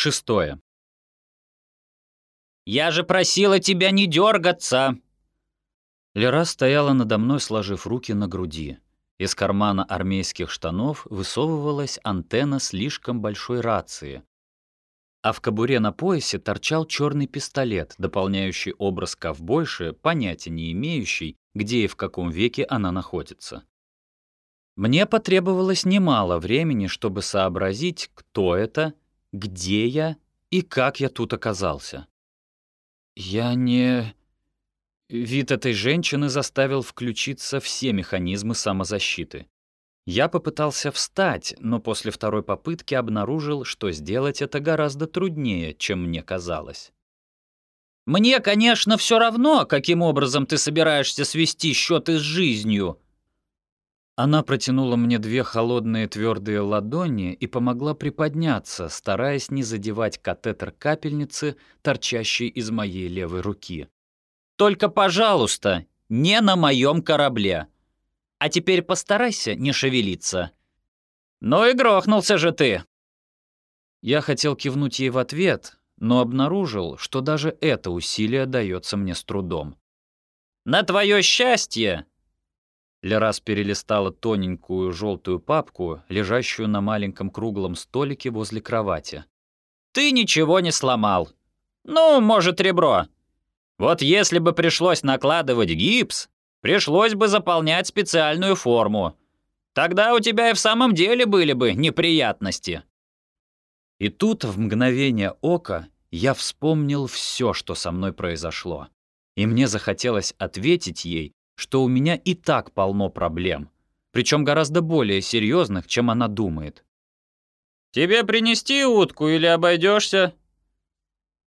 Шестое. «Я же просила тебя не дергаться!» Лера стояла надо мной, сложив руки на груди. Из кармана армейских штанов высовывалась антенна слишком большой рации, а в кобуре на поясе торчал черный пистолет, дополняющий образ ковбойши, понятия не имеющий, где и в каком веке она находится. Мне потребовалось немало времени, чтобы сообразить, кто это, где я и как я тут оказался. Я не... Вид этой женщины заставил включиться все механизмы самозащиты. Я попытался встать, но после второй попытки обнаружил, что сделать это гораздо труднее, чем мне казалось. «Мне, конечно, все равно, каким образом ты собираешься свести счеты с жизнью», она протянула мне две холодные твердые ладони и помогла приподняться, стараясь не задевать катетер капельницы, торчащий из моей левой руки. «Только, пожалуйста, не на моем корабле. А теперь постарайся не шевелиться». «Ну и грохнулся же ты!» Я хотел кивнуть ей в ответ, но обнаружил, что даже это усилие дается мне с трудом. «На твое счастье!» Лерас перелистала тоненькую желтую папку, лежащую на маленьком круглом столике возле кровати. «Ты ничего не сломал. Ну, может, ребро. Вот если бы пришлось накладывать гипс, пришлось бы заполнять специальную форму. Тогда у тебя и в самом деле были бы неприятности». И тут, в мгновение ока, я вспомнил все, что со мной произошло. И мне захотелось ответить ей, что у меня и так полно проблем, причем гораздо более серьезных, чем она думает. «Тебе принести утку или обойдешься?»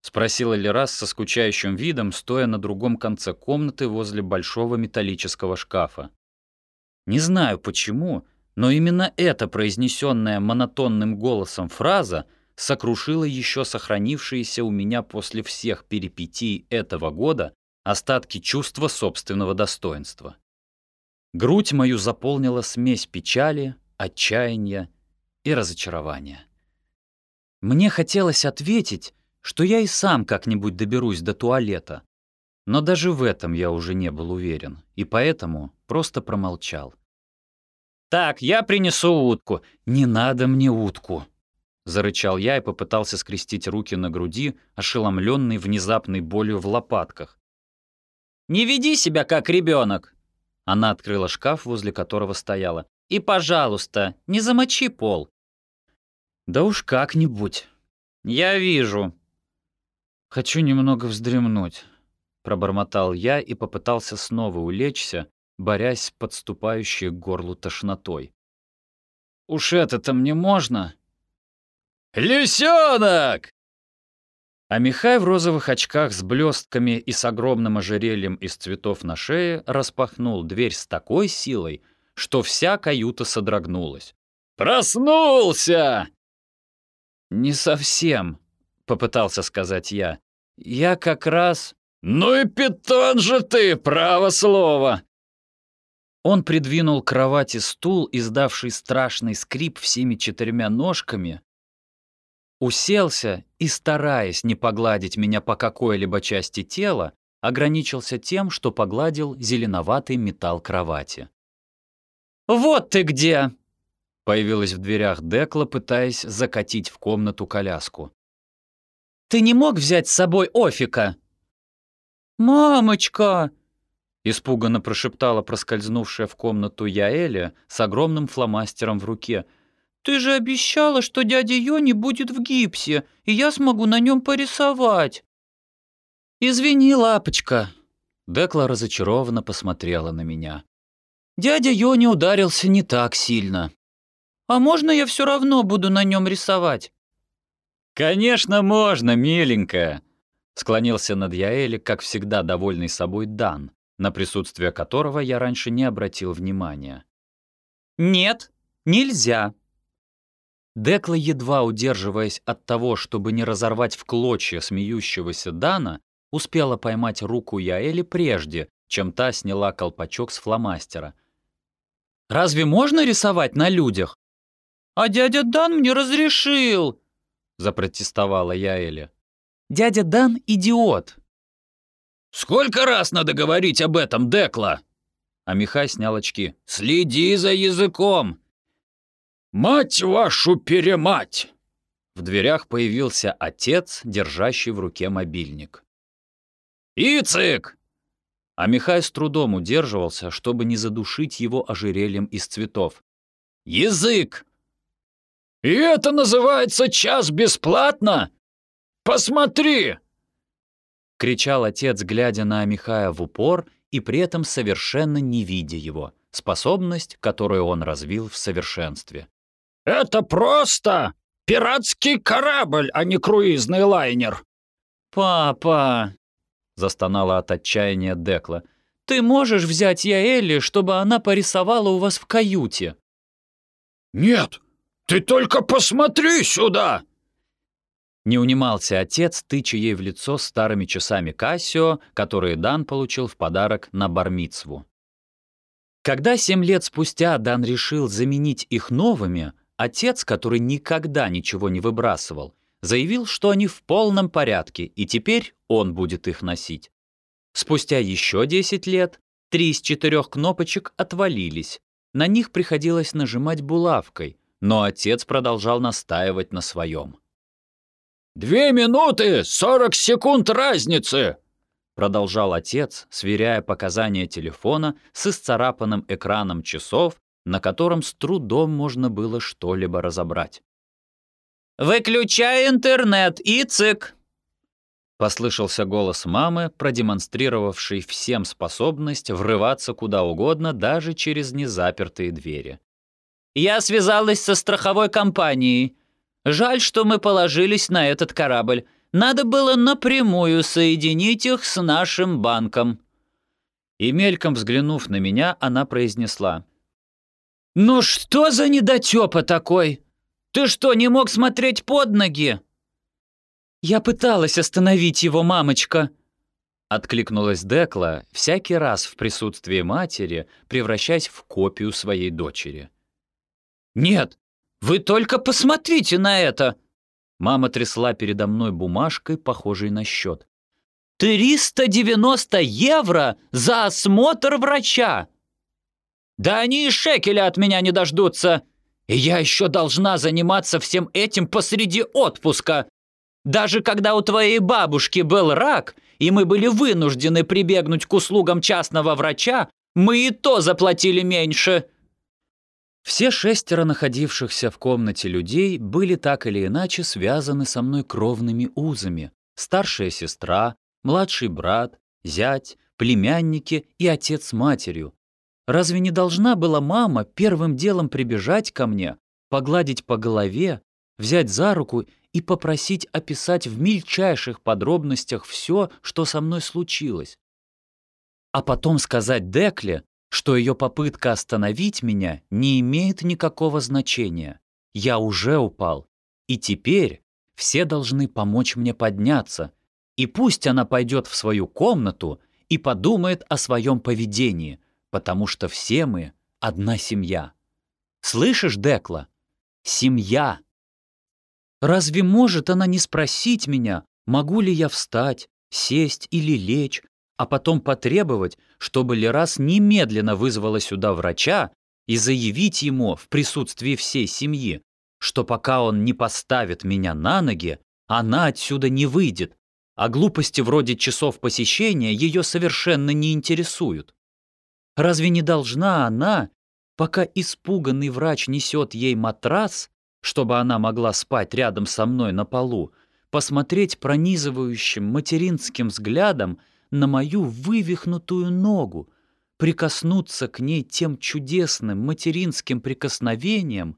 Спросила Лерас со скучающим видом, стоя на другом конце комнаты возле большого металлического шкафа. Не знаю почему, но именно эта произнесенная монотонным голосом фраза сокрушила еще сохранившиеся у меня после всех перипетий этого года остатки чувства собственного достоинства. Грудь мою заполнила смесь печали, отчаяния и разочарования. Мне хотелось ответить, что я и сам как-нибудь доберусь до туалета, но даже в этом я уже не был уверен, и поэтому просто промолчал. «Так, я принесу утку». «Не надо мне утку», — зарычал я и попытался скрестить руки на груди, ошеломленный внезапной болью в лопатках, не веди себя как ребенок. Она открыла шкаф, возле которого стояла. И, пожалуйста, не замочи пол. Да уж как-нибудь. Я вижу. Хочу немного вздремнуть, пробормотал я и попытался снова улечься, борясь с подступающей к горлу тошнотой. Уж это-то мне можно? «Лисенок!» А Михай в розовых очках с блестками и с огромным ожерельем из цветов на шее распахнул дверь с такой силой, что вся каюта содрогнулась. «Проснулся!» «Не совсем», — попытался сказать я. «Я как раз...» «Ну и питон же ты, право слово!» Он придвинул к кровати стул, издавший страшный скрип всеми четырьмя ножками, Уселся и, стараясь не погладить меня по какой-либо части тела, ограничился тем, что погладил зеленоватый металл кровати. «Вот ты где!» — появилась в дверях Декла, пытаясь закатить в комнату коляску. «Ты не мог взять с собой Офика?» «Мамочка!» — испуганно прошептала проскользнувшая в комнату Яэля с огромным фломастером в руке — «Ты же обещала, что дядя Йони будет в гипсе, и я смогу на нем порисовать». «Извини, лапочка». Декла разочарованно посмотрела на меня. «Дядя Йони ударился не так сильно». «А можно я все равно буду на нем рисовать?» «Конечно можно, миленькая», — склонился над Яэли, как всегда довольный собой Дан, на присутствие которого я раньше не обратил внимания. «Нет, нельзя», Декла, едва удерживаясь от того, чтобы не разорвать в клочья смеющегося Дана, успела поймать руку Яэли прежде, чем та сняла колпачок с фломастера. «Разве можно рисовать на людях?» «А дядя Дан мне разрешил!» запротестовала я Эля. «Дядя Дан — идиот!» «Сколько раз надо говорить об этом, Декла?» А Михай снял очки. «Следи за языком!» «Мать вашу перемать!» В дверях появился отец, держащий в руке мобильник. «Ицик!» А Михай с трудом удерживался, чтобы не задушить его ожерельем из цветов. «Язык!» «И это называется час бесплатно? Посмотри!» Кричал отец, глядя на Михая в упор и при этом совершенно не видя его, способность, которую он развил в совершенстве. «Это просто пиратский корабль, а не круизный лайнер!» «Папа!» — застонала от отчаяния Декла. «Ты можешь взять Яэли, чтобы она порисовала у вас в каюте?» «Нет, ты только посмотри сюда!» Не унимался отец, тыча ей в лицо старыми часами Кассио, которые Дан получил в подарок на бармицву. Когда семь лет спустя Дан решил заменить их новыми, отец, который никогда ничего не выбрасывал, заявил, что они в полном порядке, и теперь он будет их носить. Спустя еще 10 лет три из четырех кнопочек отвалились. На них приходилось нажимать булавкой, но отец продолжал настаивать на своем. «Две минуты сорок секунд разницы!» Продолжал отец, сверяя показания телефона с исцарапанным экраном часов, на котором с трудом можно было что-либо разобрать. «Выключай интернет, Ицик!» Послышался голос мамы, продемонстрировавший всем способность врываться куда угодно, даже через незапертые двери. «Я связалась со страховой компанией. Жаль, что мы положились на этот корабль. Надо было напрямую соединить их с нашим банком». И мельком взглянув на меня, она произнесла. «Ну что за недотёпа такой? Ты что, не мог смотреть под ноги?» «Я пыталась остановить его, мамочка», — откликнулась Декла, всякий раз в присутствии матери, превращаясь в копию своей дочери. «Нет, вы только посмотрите на это!» Мама трясла передо мной бумажкой, похожей на счет. «390 евро за осмотр врача!» «Да они и шекеля от меня не дождутся! И я еще должна заниматься всем этим посреди отпуска! Даже когда у твоей бабушки был рак, и мы были вынуждены прибегнуть к услугам частного врача, мы и то заплатили меньше!» Все шестеро находившихся в комнате людей были так или иначе связаны со мной кровными узами. Старшая сестра, младший брат, зять, племянники и отец с матерью. Разве не должна была мама первым делом прибежать ко мне, погладить по голове, взять за руку и попросить описать в мельчайших подробностях все, что со мной случилось? А потом сказать Декле, что ее попытка остановить меня не имеет никакого значения. Я уже упал, и теперь все должны помочь мне подняться, и пусть она пойдет в свою комнату и подумает о своем поведении, потому что все мы одна семья. Слышишь, Декла? Семья. Разве может она не спросить меня, могу ли я встать, сесть или лечь, а потом потребовать, чтобы Лерас немедленно вызвала сюда врача и заявить ему в присутствии всей семьи, что пока он не поставит меня на ноги, она отсюда не выйдет, а глупости вроде часов посещения ее совершенно не интересуют. Разве не должна она, пока испуганный врач несет ей матрас, чтобы она могла спать рядом со мной на полу, посмотреть пронизывающим материнским взглядом на мою вывихнутую ногу, прикоснуться к ней тем чудесным материнским прикосновением,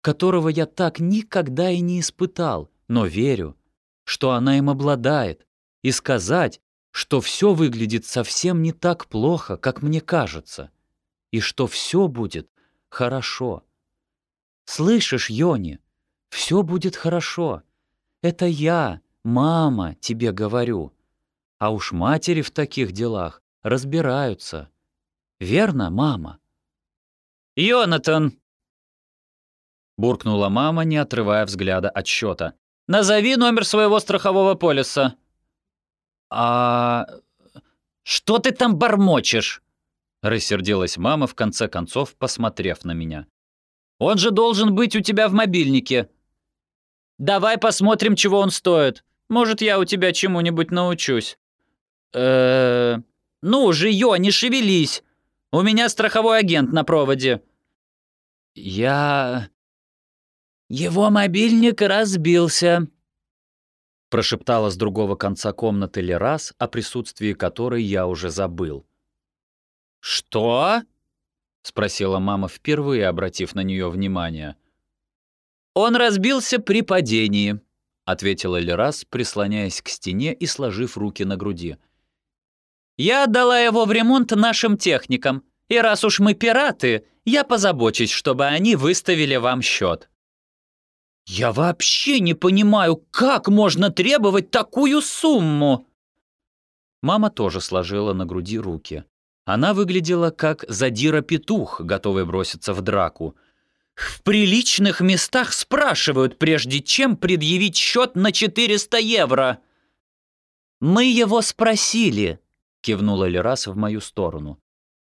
которого я так никогда и не испытал, но верю, что она им обладает, и сказать, что все выглядит совсем не так плохо, как мне кажется, и что все будет хорошо. Слышишь, Йони, все будет хорошо. Это я, мама, тебе говорю. А уж матери в таких делах разбираются. Верно, мама? «Йонатан!» Буркнула мама, не отрывая взгляда от счета. Назови номер своего страхового полиса». «А... что ты там бормочешь?» Рассердилась мама, в конце концов, посмотрев на меня. «Он же должен быть у тебя в мобильнике. Давай посмотрим, чего он стоит. Может, я у тебя чему-нибудь научусь». «Э-э... Ну же, Ё, не шевелись. У меня страховой агент на проводе». «Я...» «Его мобильник разбился», — прошептала с другого конца комнаты Лерас, о присутствии которой я уже забыл. «Что?» — спросила мама, впервые обратив на нее внимание. «Он разбился при падении», — ответила Лерас, прислоняясь к стене и сложив руки на груди. «Я отдала его в ремонт нашим техникам, и раз уж мы пираты, я позабочусь, чтобы они выставили вам счет». «Я вообще не понимаю, как можно требовать такую сумму?» Мама тоже сложила на груди руки. Она выглядела как задира-петух, готовый броситься в драку. «В приличных местах спрашивают, прежде чем предъявить счет на 400 евро!» «Мы его спросили», — кивнула Лерас в мою сторону.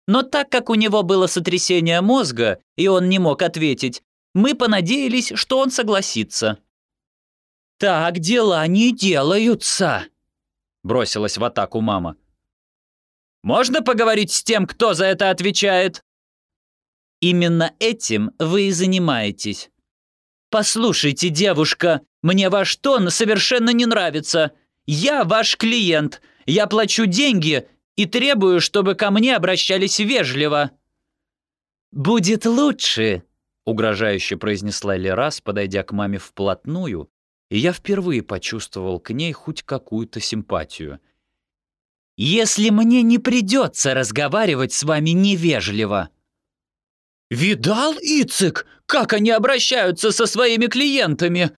«Но так как у него было сотрясение мозга, и он не мог ответить, мы понадеялись, что он согласится. «Так дела не делаются!» Бросилась в атаку мама. «Можно поговорить с тем, кто за это отвечает?» «Именно этим вы и занимаетесь. Послушайте, девушка, мне ваш тон совершенно не нравится. Я ваш клиент, я плачу деньги и требую, чтобы ко мне обращались вежливо». «Будет лучше», — угрожающе произнесла Лерас, подойдя к маме вплотную, и я впервые почувствовал к ней хоть какую-то симпатию. «Если мне не придется разговаривать с вами невежливо!» «Видал, Ицик, как они обращаются со своими клиентами?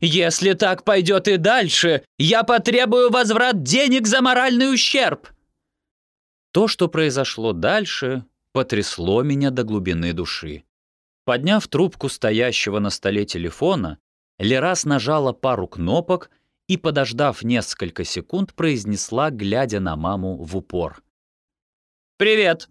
Если так пойдет и дальше, я потребую возврат денег за моральный ущерб!» То, что произошло дальше, потрясло меня до глубины души. Подняв трубку стоящего на столе телефона, Лерас нажала пару кнопок и, подождав несколько секунд, произнесла, глядя на маму в упор. «Привет.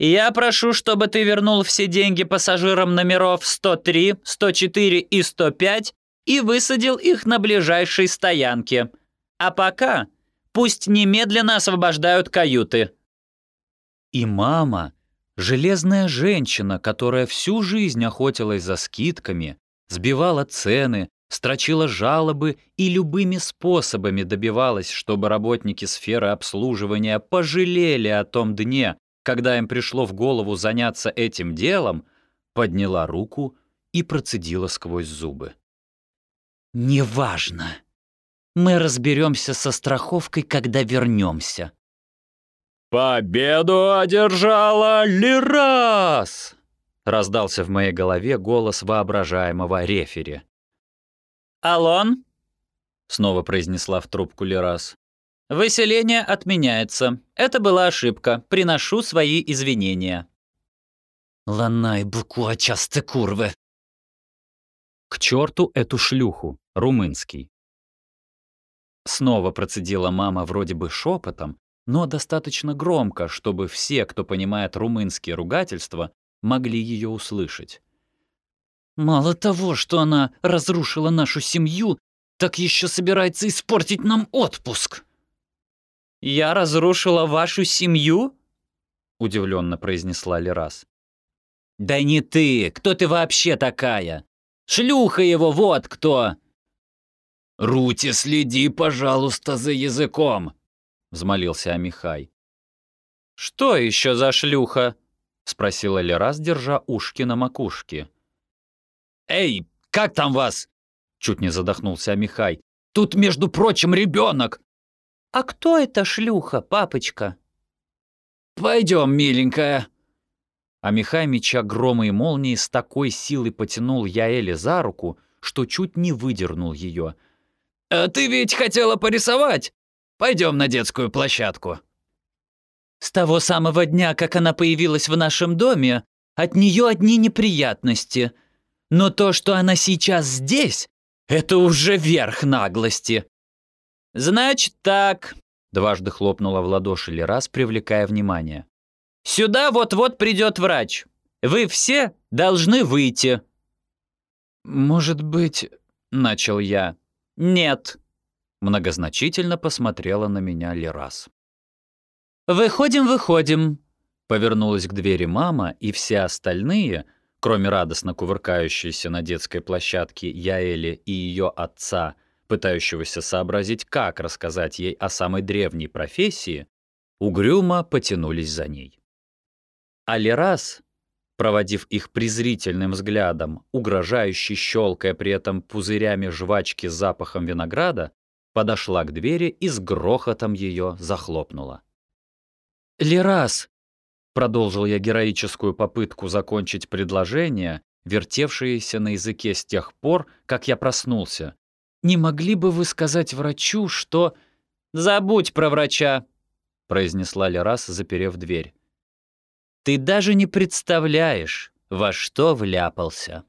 Я прошу, чтобы ты вернул все деньги пассажирам номеров 103, 104 и 105 и высадил их на ближайшей стоянке. А пока пусть немедленно освобождают каюты». И мама Железная женщина, которая всю жизнь охотилась за скидками, сбивала цены, строчила жалобы и любыми способами добивалась, чтобы работники сферы обслуживания пожалели о том дне, когда им пришло в голову заняться этим делом, подняла руку и процедила сквозь зубы. «Неважно. Мы разберемся со страховкой, когда вернемся. «Победу одержала Лирас!» — раздался в моей голове голос воображаемого рефери. «Алон?» — снова произнесла в трубку Лирас. «Выселение отменяется. Это была ошибка. Приношу свои извинения». «Ланай буква часто курвы!» «К черту эту шлюху, румынский!» Снова процедила мама вроде бы шепотом, но достаточно громко, чтобы все, кто понимает румынские ругательства, могли ее услышать. «Мало того, что она разрушила нашу семью, так еще собирается испортить нам отпуск!» «Я разрушила вашу семью?» — удивленно произнесла Лерас. «Да не ты! Кто ты вообще такая? Шлюха его, вот кто!» «Рути, следи, пожалуйста, за языком!» — взмолился Амихай. «Что еще за шлюха?» — спросила Лерас, держа ушки на макушке. «Эй, как там вас?» — чуть не задохнулся Амихай. «Тут, между прочим, ребенок!» «А кто эта шлюха, папочка?» «Пойдем, миленькая!» А Михай, меча грома и молнии, с такой силой потянул Яэли за руку, что чуть не выдернул ее. «А ты ведь хотела порисовать? Пойдем на детскую площадку». С того самого дня, как она появилась в нашем доме, от нее одни неприятности. Но то, что она сейчас здесь, Это уже верх наглости. Значит так, дважды хлопнула в ладоши Лерас, привлекая внимание. Сюда вот-вот придет врач. Вы все должны выйти. Может быть, начал я. Нет. Многозначительно посмотрела на меня Лерас. «Выходим, выходим», — повернулась к двери мама, и все остальные — Кроме радостно кувыркающейся на детской площадке Яэли и ее отца, пытающегося сообразить, как рассказать ей о самой древней профессии, угрюмо потянулись за ней. Алирас, проводив их презрительным взглядом, угрожающе щелкая при этом пузырями жвачки с запахом винограда, подошла к двери и с грохотом ее захлопнула. «Лерас!» Продолжил я героическую попытку закончить предложение, вертевшееся на языке с тех пор, как я проснулся. «Не могли бы вы сказать врачу, что...» «Забудь про врача!» — произнесла Лерас, заперев дверь. «Ты даже не представляешь, во что вляпался!»